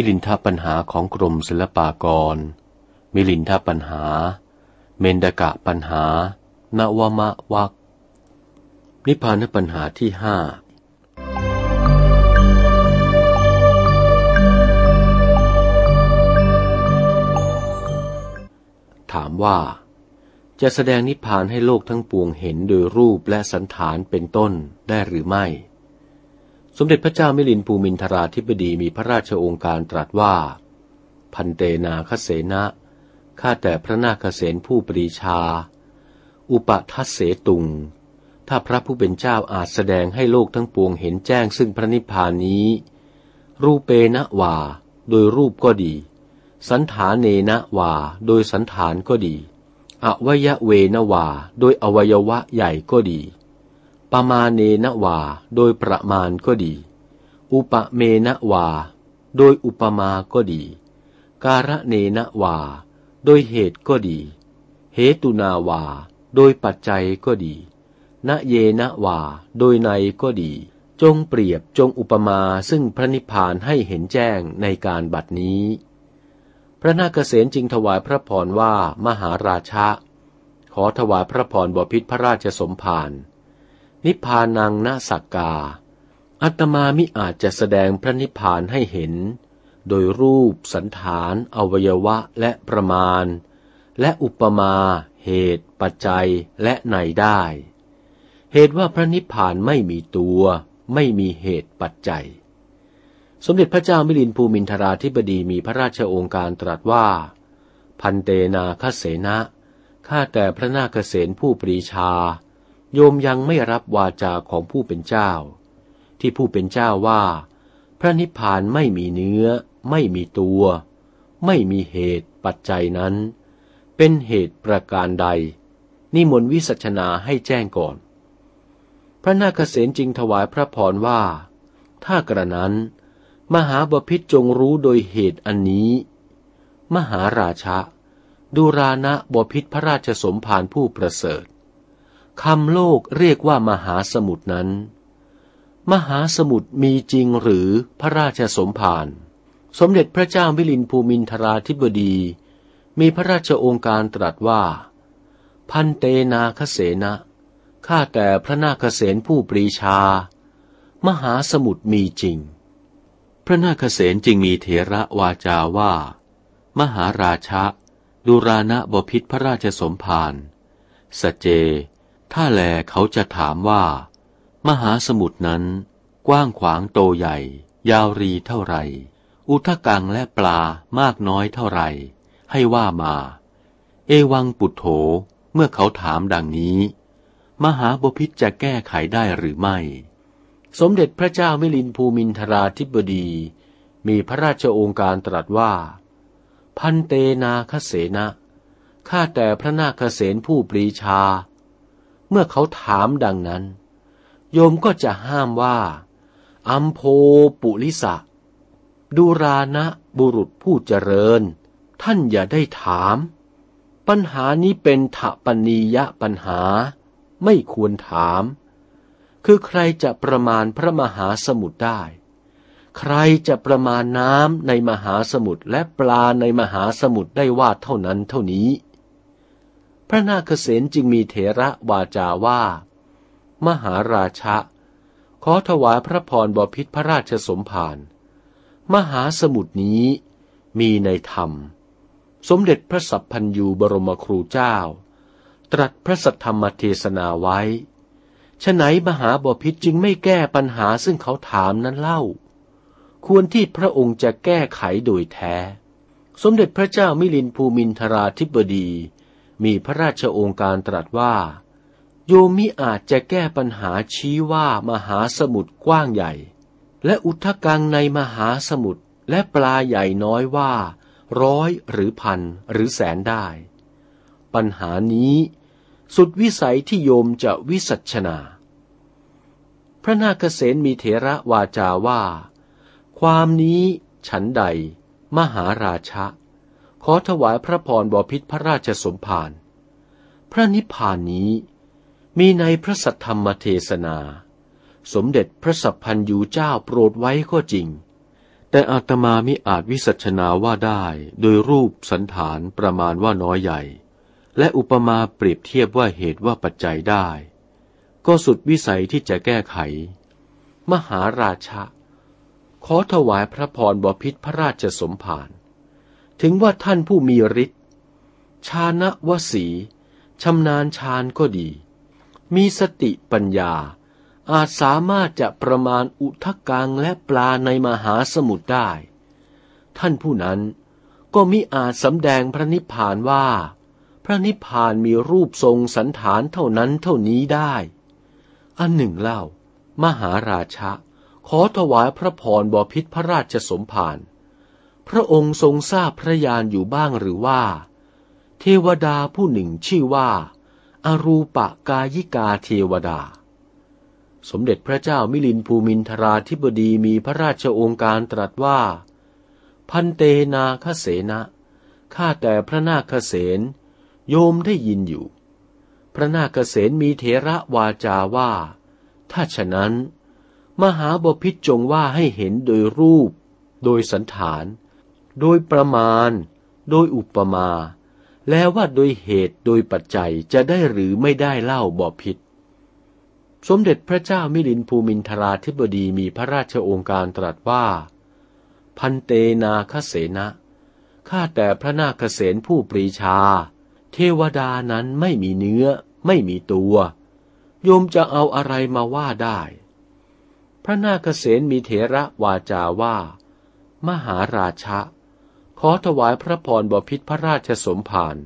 มิลินทปัญหาของกรมศิลปากร มิลินทปัญหา เมนดกะปัญหา นวมะวักนิพพานปัญหาที่ห้าถามว่า จะแสดงนิพพานให้โลกทั้งปวงเห็นโดยรูปและสันฐานเป็นต้นได้หรือไม่ สมเด็จพระเจ้ามิลินภูมินทราธิบดีมีพระราชโองการตรัสว่า พันเตนาคเสนะข้าแต่พระนาคเสนผู้ปรีชา อุปทัสเสตุง ถ้าพระผู้เป็นเจ้าอาจแสดงให้โลกทั้งปวงเห็นแจ้งซึ่งพระนิพพานนี้ รูปเปนะวา โดยรูปก็ดี สันฐานเนนะวา โดยสันฐานก็ดี อวัยเวนวา โดยอวัยวะใหญ่ก็ดี ประมาณเนนวา โดยประมาณก็ดี อุปเมนวา โดยอุปมาก็ดี การะเนนวา โดยเหตุก็ดี เหตุนาวา โดยปัจจัยก็ดี ณเยนวา โดยในก็ดี จงเปรียบจงอุปมาซึ่งพระนิพพานให้เห็นแจ้งในการบัดนี้ พระนาคเษนจึงถวายพระพรว่ามหาราชะ ขอถวายพระพรบพิษพระราชสมภาร นิพพานังนาสักกา อัตมามิอาจจะแสดงพระนิพพานให้เห็น โดยรูปสันฐานอวัยวะและประมาณ และอุปมา เหตุ ปัจจัยและในได้ เหตุว่าพระนิพพานไม่มีตัว ไม่มีเหตุปัจจัย สมเด็จพระเจ้ามิลินภูมินทราธิบดีมีพระราชโองการตรัสว่า พันเตนาคเสนะข้าแต่พระนาคเษนผู้ปรีชา โยมยังไม่รับวาจาของผู้เป็นเจ้า ที่ผู้เป็นเจ้าว่า พระนิพพานไม่มีเนื้อ ไม่มีตัว ไม่มีเหตุปัจจัยนั้น เป็นเหตุประการใด นิมนต์วิสัชนาให้แจ้งก่อน พระนาคเษนจิงถวายพระพรว่า ถ้ากระนั้น มหาบพิษจงรู้โดยเหตุอันนี้ มหาราชะดูรานะบพิษพระราชสมภารผู้ประเสริฐ คำโลกเรียกว่ามหาสมุทรนั้น มหาสมุทรมีจริงหรือพระราชสมภารสมเด็จพระเจ้าวิลินภูมินทราธิบดี มีพระราชโองการตรัสว่า พันเตนาคเสนะข้าแต่พระนาคเสนผู้ปรีชา มหาสมุทรมีจริง พระนาคเสนจึงมีเถระวาจาว่า มหาราชะดุรานะบพิษพระราชสมภารสเจ ถ้าแลเขาจะถามว่า มหาสมุทรนั้น กว้างขวางโตใหญ่ ยาวรีเท่าไร อุทกังและปลามากน้อยเท่าไร ให้ว่ามา เอวังปุถโธเมื่อเขาถามดังนี้ มหาบพิษจะแก้ไขได้หรือไม่ สมเด็จพระเจ้ามิลินภูมินทราธิบดี มีพระราชโองการตรัสว่า พันเตนาคเสนะข้าแต่พระนาคเสนผู้ปรีชา เมื่อเขาถามดังนั้น โยมก็จะห้ามว่า อัมโพปุลิสะดูรานะบุรุษผู้เจริญ ท่านอย่าได้ถาม ปัญหานี้เป็นถปนียะปัญหา ไม่ควรถาม คือใครจะประมาณพระมหาสมุทรได้ ใครจะประมาณน้ำในมหาสมุทรและปลาในมหาสมุทรได้ว่าเท่านั้นเท่านี้ พระนาคเษนจึงมีเถระวาจาว่า มหาราชะ ขอถวายพระพรบพิษพระราชสมภาร มหาสมุทรนี้มีในธรรม สมเด็จพระสัพพันยูบรมครูเจ้า ตรัสพระสัทธรรมเทศนาไว้ฉไหนมหาบพิษจึงไม่แก้ปัญหาซึ่งเขาถามนั้นเล่า ควรที่พระองค์จะแก้ไขโดยแท้ สมเด็จพระเจ้ามิลินภูมินทราธิบดี มีพระราชโองการตรัสว่า โยมมิอาจจะแก้ปัญหาชี้ว่ามหาสมุทรกว้างใหญ่ และอุทกังในมหาสมุทรและปลาใหญ่น้อยว่า ร้อยหรือพันหรือแสนได้ ปัญหานี้ สุดวิสัยที่โยมจะวิสัชนา พระนาคเษนมีเถระวาจาว่า ความนี้ฉันใด มหาราชะ อถวายพระพรบพิษพระราชสมภาร พระนิพพานนี้มีในพระสัทธรรมเทศนา สมเด็จพระสัพพันยูเจ้าโปรดไว้ก็จริง แต่อาตมามิอาจวิสัชนาว่าได้โดยรูปสันฐานประมาณว่าน้อยใหญ่ และอุปมาเปรียบเทียบว่าเหตุว่าปัจจัยได้ ก็สุดวิสัยที่จะแก้ไข มหาราชะขอถวายพระพรบพิษพระราชสมภาร ถึงว่าท่านผู้มีฤทธิ์ชาณวสีชำนาญชาญก็ดี มีสติปัญญา อาจสามารถจะประมาณอุทกังและปลาในมหาสมุทรได้ ท่านผู้นั้นก็มิอาจสำแดงพระนิพพานว่า พระนิพพานมีรูปทรงสันฐานเท่านั้นเท่านี้ได้ อันหนึ่งเล่า มหาราชะ ขอถวายพระพรบพิษพระราชสมภาร พระองค์ทรงทราบพระญาณอยู่บ้างหรือว่า เทวดาผู้หนึ่งชื่อว่าอารูปกายิกาเทวดา สมเด็จพระเจ้ามิลินภูมินทราธิบดีมีพระราชโองการตรัสว่า พันเตนาคเสนะข้าแต่พระนาคเสนโยมได้ยินอยู่ พระนาคเสนมีเถระวาจาว่า ถ้าฉะนั้น มหาบพิษจงว่าให้เห็นโดยรูป โดยสันฐาน โดยประมาณ โดยอุปมา แล้วว่าโดยเหตุโดยปัจจัยจะได้หรือไม่ได้เล่าบอผิด สมเด็จพระเจ้ามิลินภูมินทราธิบดีมีพระราชโองการตรัสว่า พันเตนาคเสนะข้าแต่พระนาคเสนผู้ปรีชา เทวดานั้นไม่มีเนื้อ ไม่มีตัว โยมจะเอาอะไรมาว่าได้ พระนาคเสนมีเถระวาจาว่า มหาราชะ ขอถวายพระพรบพิษพระราชสมภาร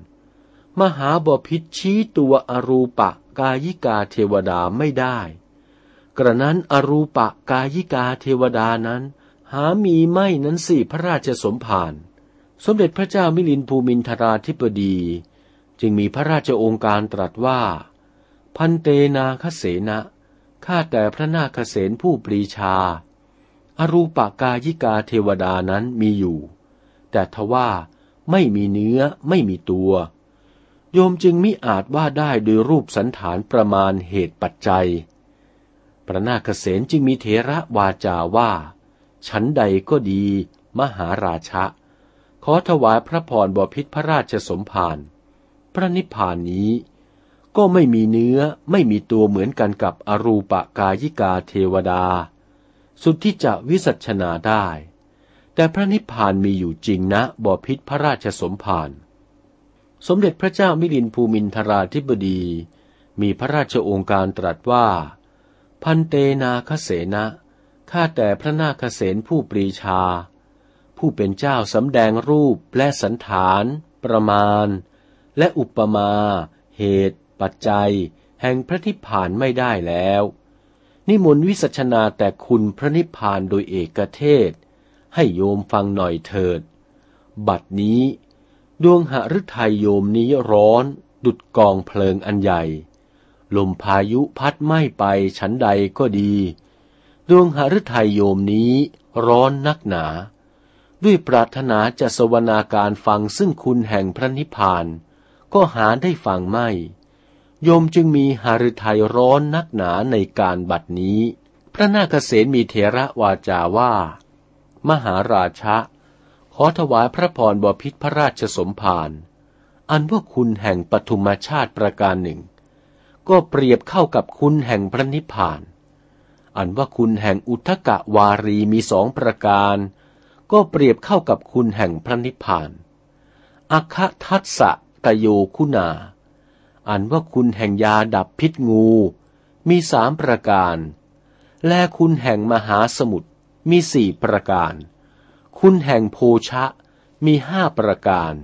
มหาบพิษชี้ตัวอรูปะกายิกาเทวดาไม่ได้ กระนั้นอรูปะกายิกาเทวดานั้น หามีไม่นั้นสิพระราชสมภาร สมเด็จพระเจ้ามิลินภูมินทราธิปดี จึงมีพระราชองค์การตรัสว่า พันเตนาคเสนะข้าแต่พระนาคเสนผู้ปรีชา อรูปกายิกาเทวดานั้นมีอยู่ แต่ทว่าไม่มีเนื้อไม่มีตัว โยมจึงมิอาจว่าได้โดยรูปสันฐานประมาณเหตุปัจจัย พระนาคเษนจึงมีเถระวาจาว่า ฉันใดก็ดี มหาราชะ ขอถวายพระพรบพิษพระราชสมภารพระนิพพานนี้ ก็ไม่มีเนื้อไม่มีตัวเหมือนกันกับอรูปกายิกาเทวดา สุดที่จะวิสัชนาได้ แต่พระนิพพานมีอยู่จริงนะบ่อพิษพระราชสมภาร สมเด็จพระเจ้ามิลินภูมินทราธิบดี มีพระราชโองการตรัสว่า พันเตนาคเสนะข้าแต่พระนาคเสนผู้ปรีชา ผู้เป็นเจ้าสำแดงรูปและสันฐาน ประมาณ และอุปมา เหตุ ปัจจัย แห่งพระนิพพานไม่ได้แล้ว นิมนต์วิสัชนาแต่คุณพระนิพพานโดยเอกเทศ ให้โยมฟังหน่อยเถิด บัดนี้ ดวงหฤทัยโยมนี้ร้อน ดุดกองเพลิงอันใหญ่ ลมพายุพัดไหม้ไปฉันใดก็ดี ดวงหฤทัยโยมนี้ร้อนนักหนา ด้วยปรารถนาจะสวนาการฟังซึ่งคุณแห่งพระนิพพาน ก็หาได้ฟังไม่ โยมจึงมีหฤทัยร้อนนักหนาในการบัดนี้ พระนาคเษนมีเถระวาจาว่า มหาราชะ ขอถวายพระพรบพิษพระราชสมภารอันว่าคุณแห่งปฐุมชาติประการหนึ่ง ก็เปรียบเข้ากับคุณแห่งพระนิพพาน อันว่าคุณแห่งอุทกะวารีมีสองประการ ก็เปรียบเข้ากับคุณแห่งพระนิพพานอคทัสสะตโยคุณา อันว่าคุณแห่งยาดับพิษงู มีสามประการ และคุณแห่งมหาสมุทร มีสี่ประการ คุณแห่งโพชะมีห้าประการ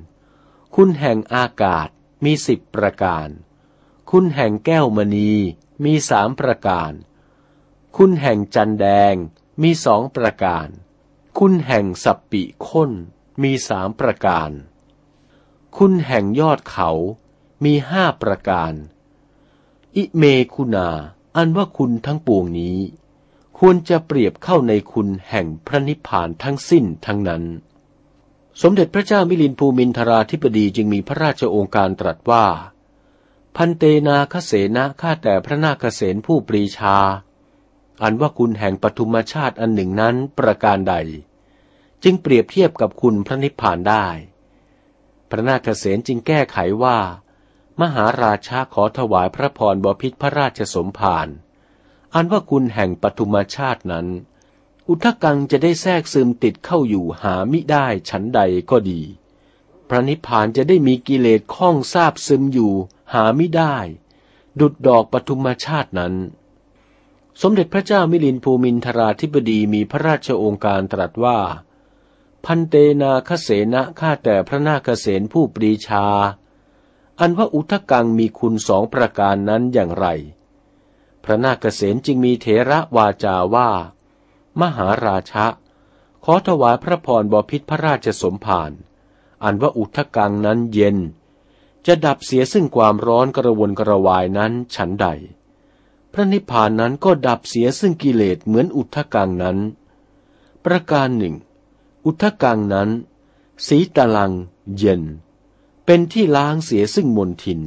คุณแห่งอากาศมีสิบประการ คุณแห่งแก้วมณีมีสามประการ คุณแห่งจันแดงมีสองประการ คุณแห่งสัปปิค้นมีสามประการ คุณแห่งยอดเขามีห้าประการ อิเมคุณา อันว่าคุณทั้งปวงนี้ ควรจะเปรียบเข้าในคุณแห่งพระนิพพานทั้งสิ้นทั้งนั้น สมเด็จพระเจ้ามิลินภูมินทราธิปดีจึงมีพระราชโองการตรัสว่า พันเตนาคเสนะข้าแต่พระนาคเสนผู้ปรีชา อันว่าคุณแห่งปฐุมชาติอันหนึ่งนั้นประการใด จึงเปรียบเทียบกับคุณพระนิพพานได้ พระนาคเษนจึงแก้ไขว่า มหาราชาขอถวายพระพรบพิษพระราชสมภาร อันว่าคุณแห่งปฐุมชาตินั้น อุทกังจะได้แทรกซึมติดเข้าอยู่หามิได้ฉันใดก็ดี พระนิพพานจะได้มีกิเลสข้องทราบซึมอยู่หามิได้ ดุดดอกปฐุมชาตินั้น สมเด็จพระเจ้ามิลินภูมินทราธิบดีมีพระราชโองการตรัสว่า พันเตนาคเสนะข้าแต่พระนาคเสนผู้ปรีชา อันว่าอุทกังมีคุณสองประการนั้นอย่างไร ระนาคเสนจึงมีเถระวาจาว่า มหาราชะ ขอถวายพระพรบพิษพระราชสมภารอันว่าอุทกังนั้นเย็น จะดับเสียซึ่งความร้อนกระวนกระวายนั้นฉันใด พระนิพพานนั้นก็ดับเสียซึ่งกิเลสเหมือนอุทกังนั้น ประการหนึ่ง อุทกังนั้น สีตะลัง เย็น เป็นที่ล้างเสียซึ่งมนทิน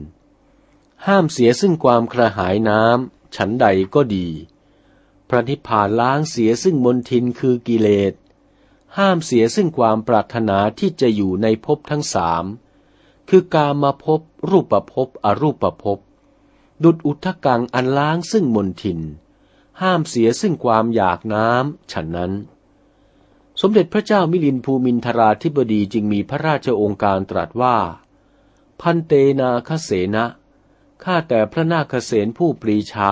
ห้ามเสียซึ่งความกระหายน้ำ ฉันใดก็ดี พระนิพพานล้างเสียซึ่งมนทินคือกิเลส ห้ามเสียซึ่งความปรารถนาที่จะอยู่ในภพทั้งสามคือกามาภพรูปภพอรูปภพดุดอุทกังอันล้างซึ่งมนทิน ห้ามเสียซึ่งความอยากน้ำฉันนั้น สมเด็จพระเจ้ามิลินภูมินทราธิบดีจึงมีพระราชองค์การตรัสว่า พันเตนาคเสนะ ข้าแต่พระนาคเสนผู้ปรีชา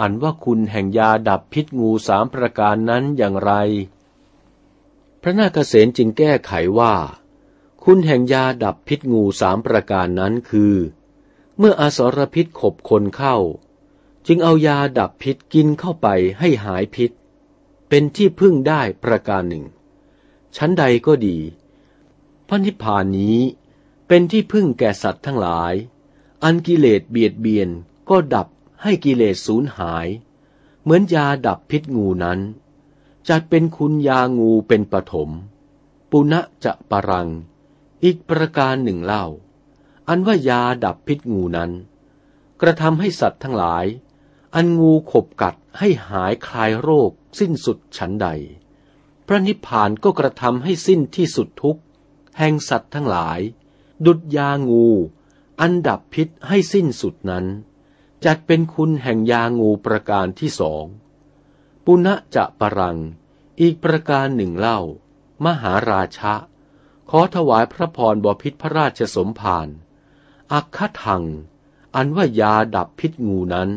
อันว่าคุณแห่งยาดับพิษงูสามประการนั้นอย่างไร พระนาคเสนจึงแก้ไขว่า คุณแห่งยาดับพิษงูสามประการนั้นคือ เมื่ออสรพิษขบคนเข้า จึงเอายาดับพิษกินเข้าไปให้หายพิษ เป็นที่พึ่งได้ประการหนึ่ง ชั้นใดก็ดีพระนิพพานนี้เป็นที่พึ่งแก่สัตว์ทั้งหลาย อันกิเลสเบียดเบียนก็ดับให้กิเลสสูญหาย เหมือนยาดับพิษงูนั้น จัดเป็นคุณยางูเป็นปฐมปุณะจะปรัง อีกประการหนึ่งเล่า อันว่ายาดับพิษงูนั้น กระทำให้สัตว์ทั้งหลาย อันงูขบกัดให้หายคลายโรค สิ้นสุดฉันใด พระนิพพานก็กระทำให้สิ้นที่สุดทุกแห่งสัตว์ทั้งหลาย ดุดยางู อันดับพิษให้สิ้นสุดนั้น จัดเป็นคุณแห่งยางูประการที่สองปุณะจะปรัง อีกประการหนึ่งเล่า มหาราชะ ขอถวายพระพรบพิษพระราชสมภารอักขทัง อันว่ายาดับพิษงูนั้น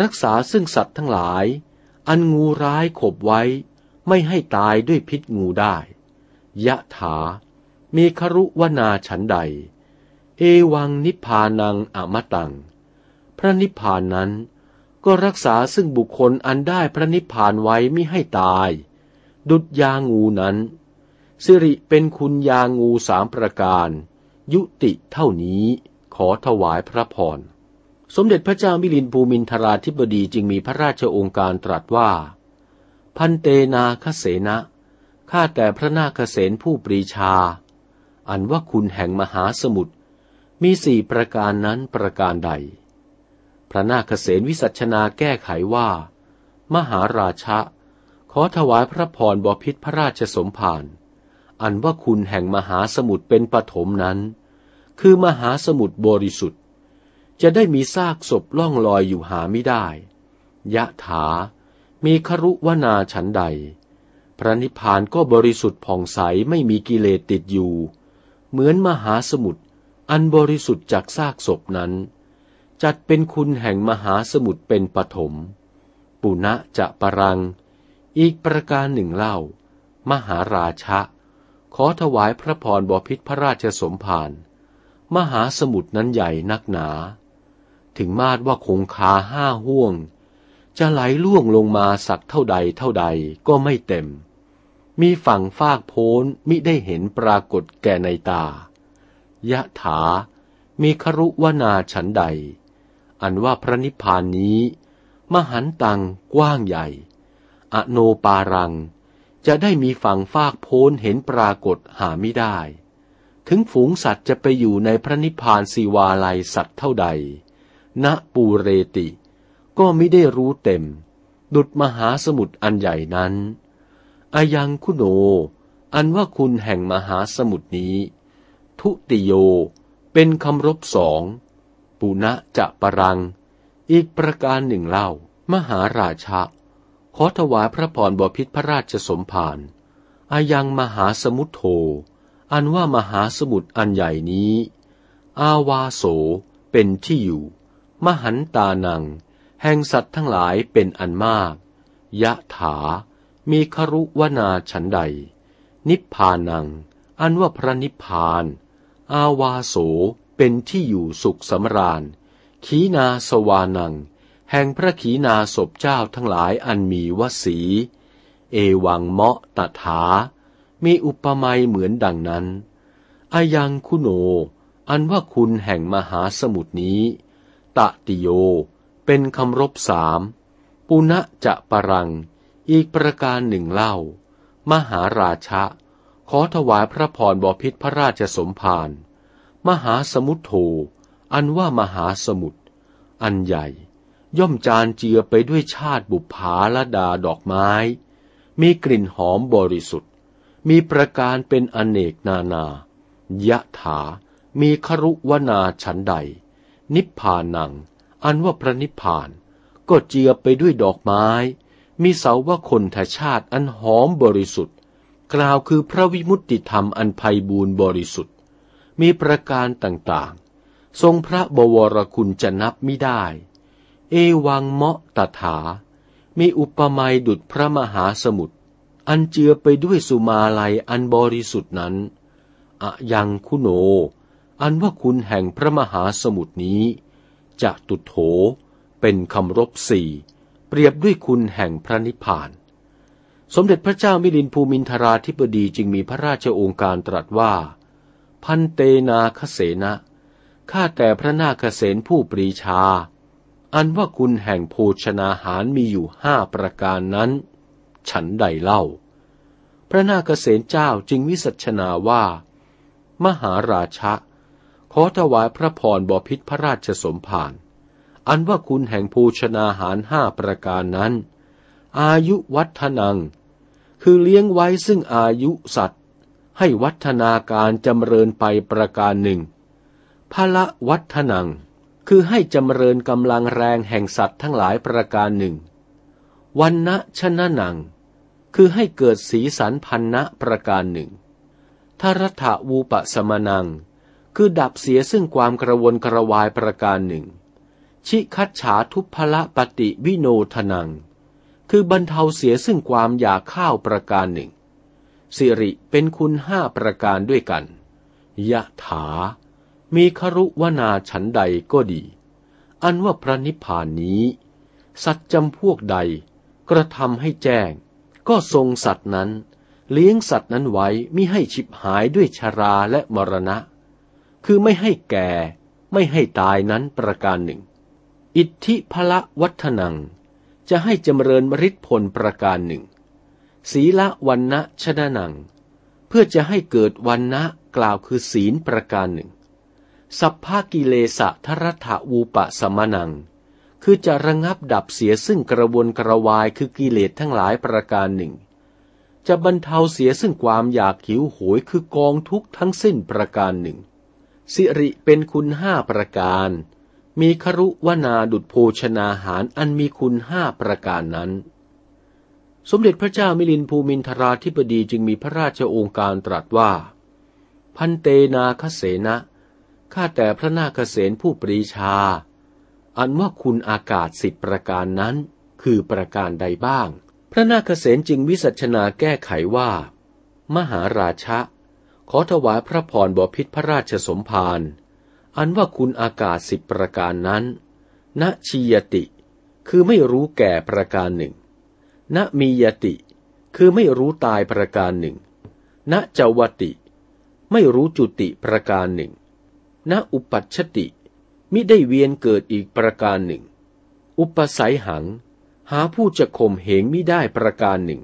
รักษาซึ่งสัตว์ทั้งหลาย อันงูร้ายขบไว้ ไม่ให้ตายด้วยพิษงูได้ ยะถา มีครุวนาฉันใด เอวังนิพพานังอมตัง พระนิพพานนั้นก็รักษาซึ่งบุคคลอันได้พระนิพพานไว้ไม่ให้ตาย ดุดยางูนั้น สิริเป็นคุณยางูสามประการ ยุติเท่านี้ขอถวายพระพร สมเด็จพระเจ้ามิลินภูมินทราธิบดีจึงมีพระราชโองการตรัสว่า พันเตนาคเสนะข้าแต่พระนาคเสนผู้ปรีชา อันว่าคุณแห่งมหาสมุทร มีสี่ประการนั้นประการใด พระนาคเสนวิสัชนาแก้ไขว่า มหาราชะ ขอถวายพระพรบพิษพระราชสมภาร อันว่าคุณแห่งมหาสมุทรเป็นปฐมนั้น คือมหาสมุทรบริสุทธิ์ จะได้มีซากศพล่องลอยอยู่หาไม่ได้ ยะถา มีครุวนาฉันใด พระนิพพานก็บริสุทธิ์ผ่องใสไม่มีกิเลสติดอยู่ เหมือนมหาสมุทร อันบริสุทธิ์จากซากศพนั้น จัดเป็นคุณแห่งมหาสมุทรเป็นปฐมปุณะจะปรัง อีกประการหนึ่งเล่า มหาราชะ ขอถวายพระพรบพิษพระราชสมภารมหาสมุทรนั้นใหญ่นักหนา ถึงมาดว่าคงคาห้าห่วง จะไหลล่วงลงมาสักเท่าใดเท่าใดก็ไม่เต็ม มีฝั่งฟากโพ้นมิได้เห็นปรากฏแก่ในตา ยะถา มีครุวนาฉันใด อันว่าพระนิพพานนี้ มหันตังกว้างใหญ่ อโนปารัง จะได้มีฝั่งฟากโพ้นเห็นปรากฏหาไม่ได้ ถึงฝูงสัตว์จะไปอยู่ในพระนิพพานสีวาลัยสัตว์เท่าใด ณปูเรติ ก็ไม่ได้รู้เต็ม ดุดมหาสมุทรอันใหญ่นั้นอายังคุโน อันว่าคุณแห่งมหาสมุทรนี้ ทุติโย เป็นคำรบสองปุณะจะปรัง อีกประการหนึ่งเล่า มหาราชะ ขอถวายพระพรบพิษพระราชสมภารอายังมหาสมุทโธ อันว่ามหาสมุทรอันใหญ่นี้ อาวาโสเป็นที่อยู่ มหันตานัง แห่งสัตว์ทั้งหลายเป็นอันมาก ยะถา มีครุวนาฉันใด นิพพานัง อันว่าพระนิพพาน อาวาโสเป็นที่อยู่สุขสำราญ ขีนาสวานัง แห่งพระขีนาศพเจ้าทั้งหลายอันมีวสี เอวังเมาะตถา มีอุปมาเหมือนดังนั้น อายังคุโน อันว่าคุณแห่งมหาสมุทรนี้ตติโย เป็นคำรบสาม ปุณะจะปรัง อีกประการหนึ่งเล่า มหาราชะ ขอถวายพระพรบพิษพระราชสมภารมหาสมุทโธอันว่ามหาสมุทรอันใหญ่ ย่อมจานเจือไปด้วยชาติบุภาละดาดอกไม้ มีกลิ่นหอมบริสุทธิ์ มีประการเป็นอเนกนานายะถา มีครุวนาฉันใด นิพพานัง อันว่าพระนิพพาน ก็เจือไปด้วยดอกไม้ มีเสาวคนทชาติอันหอมบริสุทธิ์ กล่าวคือพระวิมุตติธรรมอันไพบูรณ์บริสุทธิ์ มีประการต่างๆ ทรงพระบวรคุณจะนับไม่ได้ เอวังเมาะตถา มีอุปมาดุดพระมหาสมุทรอันเจือไปด้วยสุมาลัยอันบริสุทธิ์นั้น อะยังคุโน อันว่าคุณแห่งพระมหาสมุทรนี้ จะตุโถ เป็นคำรบสี่ เปรียบด้วยคุณแห่งพระนิพพาน สมเด็จพระเจ้ามิลินภูมินทราธิบดีจึงมีพระราชโองการตรัสว่า พันเตนาคเสนะข้าแต่พระนาคเสนผู้ปรีชา อันว่าคุณแห่งโภชนาหารมีอยู่ห้าประการนั้น ฉันใดเล่า พระนาคเสนเจ้าจึงวิสัชนาว่า มหาราชะ ขอถวายพระพรบพิษพระราชสมภารอันว่าคุณแห่งโภชนาหารห้าประการนั้น อายุวัฒนัง คือเลี้ยงไว้ซึ่งอายุสัตว์ ให้วัฒนาการจำเริญไปประการหนึ่งพละวัฒนัง คือให้จำเริญกำลังแรงแห่งสัตว์ทั้งหลายประการหนึ่ง วันนะชนะนัง คือให้เกิดสีสันพันนะประการหนึ่งทรัฐวูปสมนัง คือดับเสียซึ่งความกระวนกระวายประการหนึ่ง ชิคัดฉาทุพละปฏิวิโนทนัง คือบรรเทาเสียซึ่งความอยากข้าวประการหนึ่ง สิริเป็นคุณห้าประการด้วยกัน ยะถา มีครุวนาฉันใดก็ดี อันว่าพระนิพพานนี้ สัตว์จำพวกใด กระทำให้แจ้ง ก็ทรงสัตว์นั้น เลี้ยงสัตว์นั้นไว้มิให้ฉิบหายด้วยชราและมรณะ คือไม่ให้แก่ ไม่ให้ตายนั้นประการหนึ่ง อิทธิพละวัฒนัง จะให้จำเริญมริษผลประการหนึ่ง ศีละวันนะชนะนัง เพื่อจะให้เกิดวันนะกล่าวคือศีลประการหนึ่ง สัพพากิเลสะทรัฐวูปะสมนัง คือจะระงับดับเสียซึ่งกระวนกระวายคือกิเลสทั้งหลายประการหนึ่ง จะบรรเทาเสียซึ่งความอยากหิวโหยคือกองทุกข์ทั้งสิ้นประการหนึ่ง สิริเป็นคุณห้าประการ มีครุวนาดุดโภชนาหารอันมีคุณห้าประการนั้น สมเด็จพระเจ้ามิลินภูมินทราธิบดีจึงมีพระราชโองการตรัสว่า พันเตนาคเสนะข้าแต่พระนาคเสนผู้ปรีชา อันว่าคุณอากาศสิบประการนั้น คือประการใดบ้าง พระนาคเสนจึงวิสัชนาแก้ไขว่า มหาราชะ ขอถวายพระพรบพิษพระราชสมภาร อันว่าคุณอากาศสิบประการนั้น ณชียติ คือไม่รู้แก่ประการหนึ่ง ณมียติ คือไม่รู้ตายประการหนึ่งณจวติ ไม่รู้จุติประการหนึ่ง ณอุปัชติ มิได้เวียนเกิดอีกประการหนึ่ง อุปสัยหัง หาผู้จะข่มเหงมิได้ประการหนึ่ง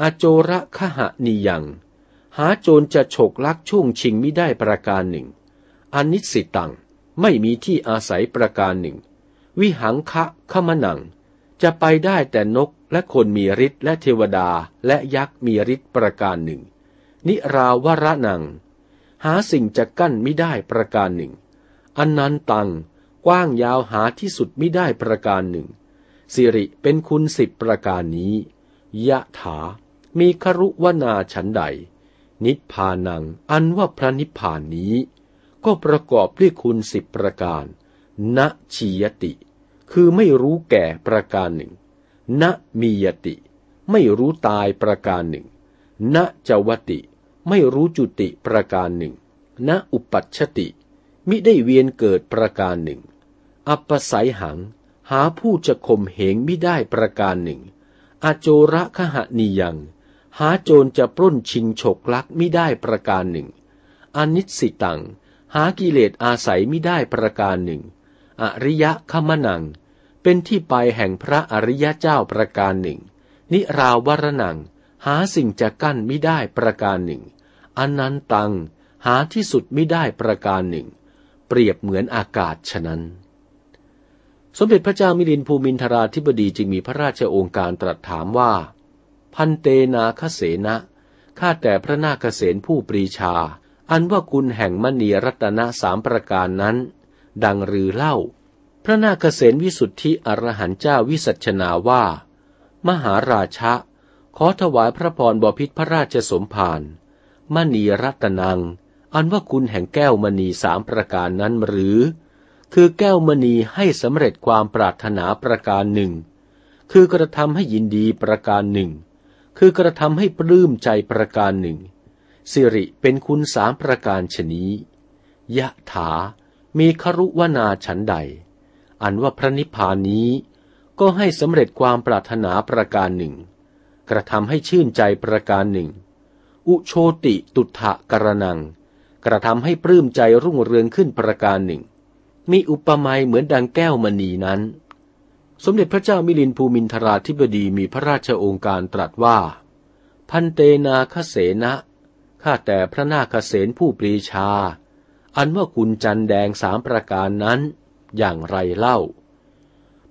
อโจระคหะนิยัง หาโจรจะฉกลักช่วงชิงมิได้ประการหนึ่ง อนิสิตัง ไม่มีที่อาศัยประการหนึ่ง วิหังคะขมนัง จะไปได้แต่นกและคนมีฤทธิ์และเทวดาและยักษ์มีฤทธิ์ประการหนึ่ง นิราวระนัง หาสิ่งจะกั้นไม่ได้ประการหนึ่งอันนันตัง กว้างยาวหาที่สุดไม่ได้ประการหนึ่ง สิริเป็นคุณสิบประการนี้ ยะถา มีครุวนาฉันใด นิพพานัง อันว่าพระนิพพานนี้ ก็ประกอบด้วยคุณสิบประการณชียติ คือไม่รู้แก่ประการหนึ่งณมียติ ไม่รู้ตายประการหนึ่งณจวติ ไม่รู้จุติประการหนึ่งณอุปัชติ มิได้เวียนเกิดประการหนึ่ง อัปสัยหัง หาผู้จะข่มเหงมิได้ประการหนึ่ง อโจระคหนียัง หาโจรจะปล้นชิงฉกลักมิได้ประการหนึ่งอนิสิตัง หากิเลสอาศัยมิได้ประการหนึ่ง อริยะขมนัง เป็นที่ไปแห่งพระอริยเจ้าประการหนึ่ง นิราวรนัง หาสิ่งจะกั้นไม่ได้ประการหนึ่ง อนันตัง หาที่สุดไม่ได้ประการหนึ่ง เปรียบเหมือนอากาศฉะนั้น สมเด็จพระเจ้ามิลินภูมินทราธิบดีจึงมีพระราชโองการตรัสถามว่า พันเตนาคเสนะข้าแต่พระนาคเสนผู้ปรีชา อันว่าคุณแห่งมณีรัตนสามประการนั้น ดังรือเล่า พระนาคเษนวิสุทธิอรหันเจ้าวิสัชนาว่า มหาราชะ ขอถวายพระพรบพิษพระราชสมภารมณีรัตนัง อันว่าคุณแห่งแก้วมณีสามประการนั้นหรือ คือแก้วมณีให้สำเร็จความปรารถนาประการหนึ่ง คือกระทำให้ยินดีประการหนึ่ง คือกระทำให้ปลื้มใจประการหนึ่ง สิริเป็นคุณสามประการชนี้ ยะถา มีครุวนาฉันใด อันว่าพระนิพพานนี้ ก็ให้สำเร็จความปรารถนาประการหนึ่ง กระทำให้ชื่นใจประการหนึ่ง อุโชติตุถะกระนัง กระทำให้ปลื้มใจรุ่งเรืองขึ้นประการหนึ่ง มีอุปมาเหมือนดังแก้วมณีนั้น สมเด็จพระเจ้ามิลินภูมินทราธิบดีมีพระราชโองการตรัสว่า พันเตนาคเสนะ ข้าแต่พระนาคเสนผู้ปรีชา อันว่าคุณจันแดงสามประการนั้น อย่างไรเล่า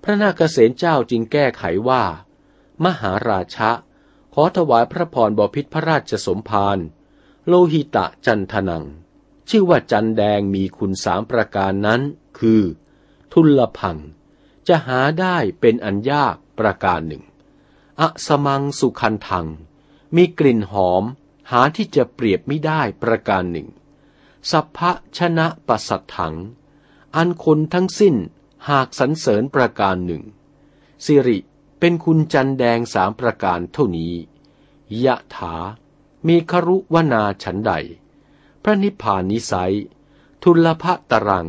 พระนาคเษนเจ้าจึงแก้ไขว่า มหาราชะ ขอถวายพระพรบพิษพระราชสมภารโลหิตะจันทนัง ชื่อว่าจันแดงมีคุณสามประการนั้น คือ ทุลพัง จะหาได้เป็นอันยากประการหนึ่ง อสมังสุขันทัง มีกลิ่นหอม หาที่จะเปรียบไม่ได้ประการหนึ่ง สัพพะชนะปัสสัทถัง อันคนทั้งสิ้นหากสรรเสริญประการหนึ่ง สิริเป็นคุณจันแดงสามประการเท่านี้ ยะถา มีครุวนาฉันใด พระนิพพานนิสัย ทุลภะตรัง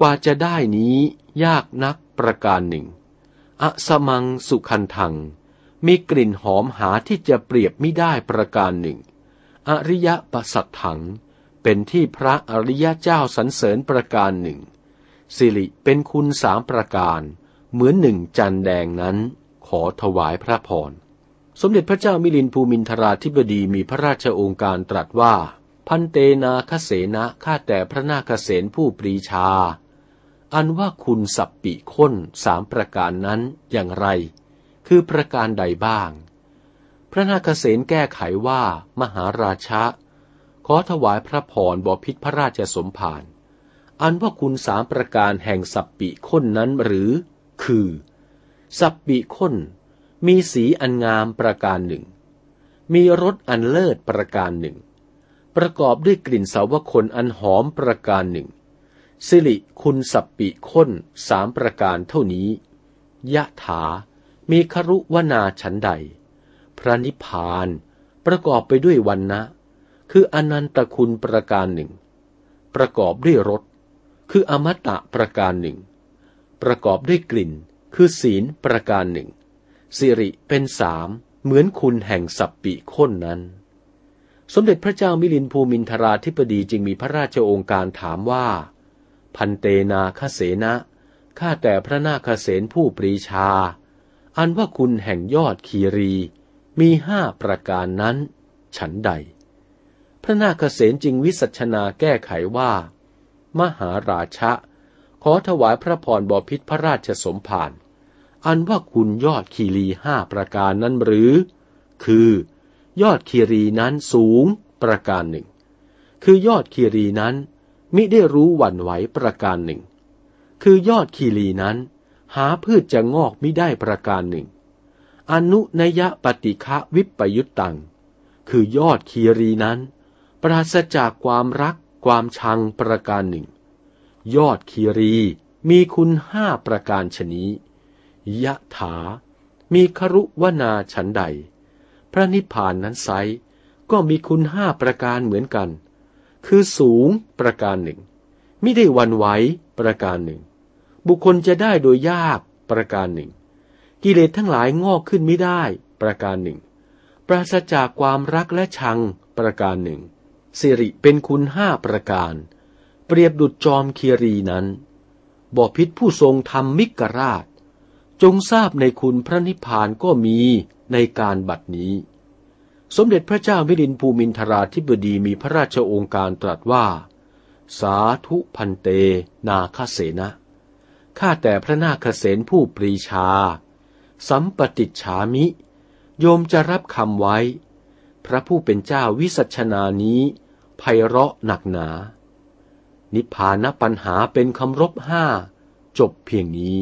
กว่าจะได้นี้ยากนักประการหนึ่ง อสมังสุขันทัง มีกลิ่นหอมหาที่จะเปรียบไม่ได้ประการหนึ่ง อริยปัสสัทถัง เป็นที่พระอริยเจ้าสรรเสริญประการหนึ่ง สิริเป็นคุณสามประการ เหมือนหนึ่งจันแดงนั้น ขอถวายพระพร สมเด็จพระเจ้ามิลินภูมินทราธิบดีมีพระราชโองการตรัสว่า พันเตนาคเสนะข้าแต่พระนาคเสนผู้ปรีชา อันว่าคุณสับปิค้นสามประการนั้นอย่างไร คือประการใดบ้าง พระนาคเสนแก้ไขว่ามหาราชะ ขอถวายพระพรบพิษพระราชสมภารอันว่าคุณสามประการแห่งสัปปิค้นนั้นหรือ คือ สัปปิค้น มีสีอันงามประการหนึ่ง มีรสอันเลิศประการหนึ่ง ประกอบด้วยกลิ่นสาวคนอันหอมประการหนึ่ง สิริคุณสัปปิค้นสามประการเท่านี้ ยะถา มีครุวนาฉันใด ระนิพพาน ประกอบไปด้วยวันนะ คืออนันตคุณประการหนึ่ง ประกอบด้วยรสคืออมตะประการหนึ่ง ประกอบด้วยกลิ่น คือศีลประการหนึ่งสิริเป็นสามเหมือนคุณแห่งสัปปิค้นนั้น สมเด็จพระเจ้ามิลินภูมินทราธิปดีจึงมีพระราชโองการถามว่า พันเตนาคเสนะข้าแต่พระนาคเสนผู้ปรีชา อันว่าคุณแห่งยอดคีรี มีห้าประการนั้น ฉันใด พระนาคเสนจึงวิสัชนาแก้ไขว่า มหาราชะ ขอถวายพระพรบพิษพระราชสมภารอันว่าคุณยอดคีรีห้าประการนั้นหรือ คือยอดคีรีนั้นสูงประการหนึ่ง คือยอดคีรีนั้นมิได้รู้หวั่นไหวประการหนึ่ง คือยอดคีรีนั้น หาพืชจะงอกมิได้ประการหนึ่ง อนุนยปฏิฆะวิปยุตตัง คือยอดคีรีนั้น ปราศจากความรักความชังประการหนึ่ง ยอดคีรีมีคุณห้าประการชนี้ยะถา มีครุวนาฉันใด พระนิพพานนั้นไซก็มีคุณห้าประการเหมือนกัน คือสูงประการหนึ่ง ไม่ได้วันไหวประการหนึ่ง บุคคลจะได้โดยยากประการหนึ่ง กิเลสทั้งหลายงอกขึ้นไม่ได้ ประการหนึ่ง ปราศจากความรักและชัง ประการหนึ่ง สิริเป็นคุณห้าประการ เปรียบดุจจอมคีรีนั้นบอพิษผู้ทรงธรรมมิกราช จงทราบในคุณพระนิพพานก็มีในการบัดนี้ สมเด็จพระเจ้ามิลินภูมินทราธิบดีมีพระราชโองการตรัสว่า สาธุพันเต นาคเสนะข้าแต่พระนาคเสนผู้ปรีชา สัมปติฉามิ โยมจะรับคำไว้ พระผู้เป็นเจ้าวิสัชนานี้ไพเราะหนักหนา นิพพานปัญหาเป็นคำรบห้า จบเพียงนี้